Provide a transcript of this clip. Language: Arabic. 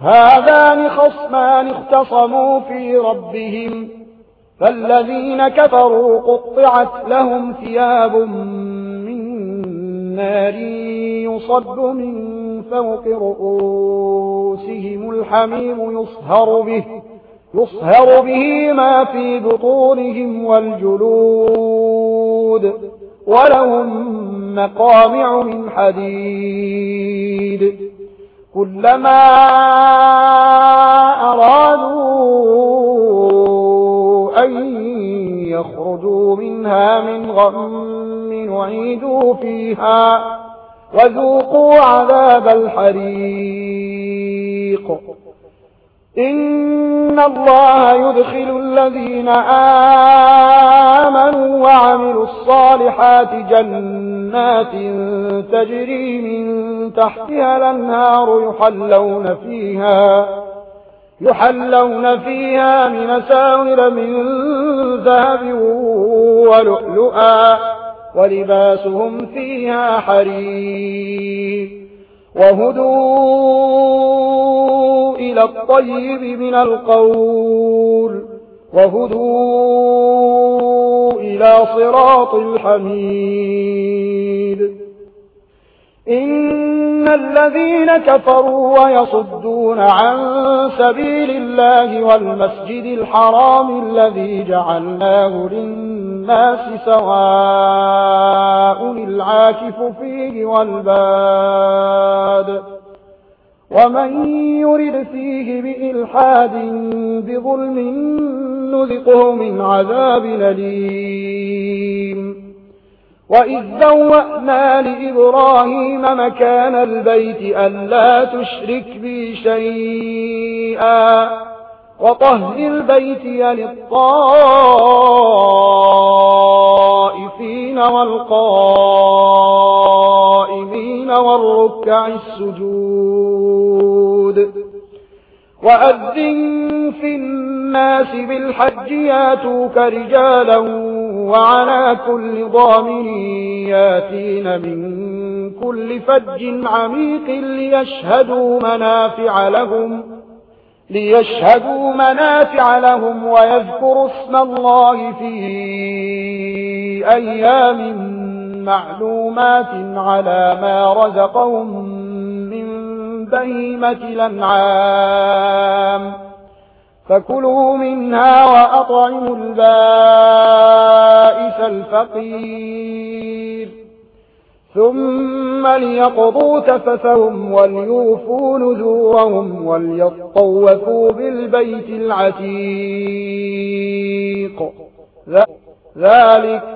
هذان خصمان اختصموا في ربهم فالذين كفروا قطعت لهم ثياب من نار يصد من فوق رؤوسهم الحميم يصهر به يصهر به ما في بطونهم والجلود ولهم مقامع من حديد. كلما أرادوا أن يخرجوا منها من غم وعيدوا فيها وذوقوا عذاب الحريق. إن الله يدخل الذين آمنوا وعملوا الصالحات جنات جنات تجري من تحتها لنهار يحلون فيها يحلون فيها من ساور من ذهب ولؤلؤا ولباسهم فيها حرير. وهدوا إلى الطيب من القول وهدوا إلى صراط الحميد. إن الذين كفروا ويصدون عن سبيل الله والمسجد الحرام الذي جعلناه للناس سواء العاكف فيه والباد ومن يرد فيه بإلحاد بظلم نذقه من عذاب نليم وإذ ذوأنا لإبراهيم مكان البيت أن لا تشرك بي شيئا وطهر البيت للطائفين والقائمين والركع السجود وأذن في الناس بالحج ياتوك رجالا وعلى كل ضامن ياتين من كل فج عميق ليشهدوا منافع لهم ليشهدوا منافع لهم ويذكروا اسم الله في أيام معلومات على ما رزقهم من بهيمة الأنعام. فكلوا منها وأطعموا البائس الفقير. ثم ليقضوا تفسهم وليوفوا نذورهم وليطوفوا بالبيت العتيق. ذلك